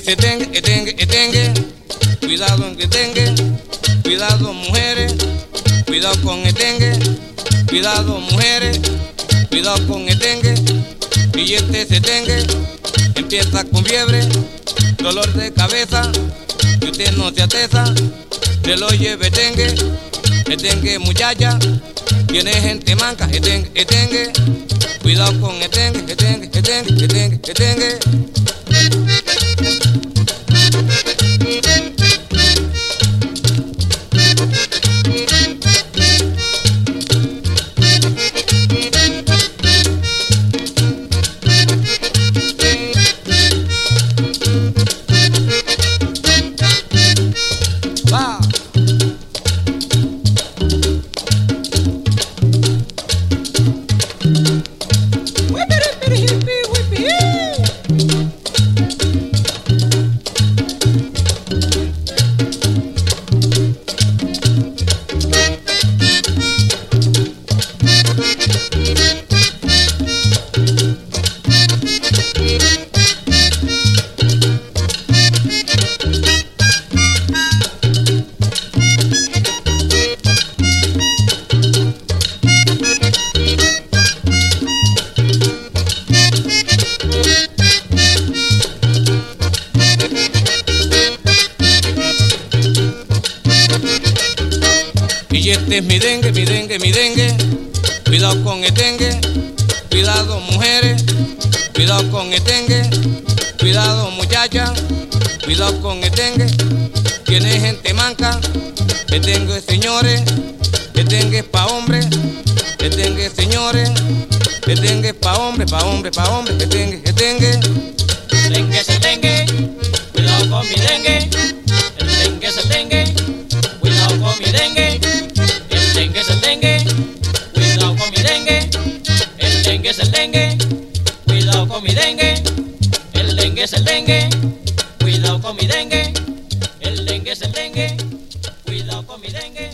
se el dengue, el dengue. Cuidado en el dengue, cuidado mujeres, cuidado con el dengue, cuidado mujeres, cuidado con dengue. Y este se empieza con fiebre, dolor de cabeza, que usted no se atesa, se lo lleve dengue, el dengue muchacha, tiene gente manca, el dengue, cuidado con el dengue, el dengue, el este es mi dengue, mi dengue, mi dengue. Cuidado con el dengue. Cuidado mujeres. Cuidado con el dengue. Cuidado muchachas. Cuidado con el dengue. Tiene gente manca. El dengue señores. El dengue es pa' hombres. El dengue señores. El dengue es pa' hombres, pa' hombres, pa' hombres. El dengue, el dengue. cuidado con mi dengue, el dengue es el dengue, cuidado con mi dengue.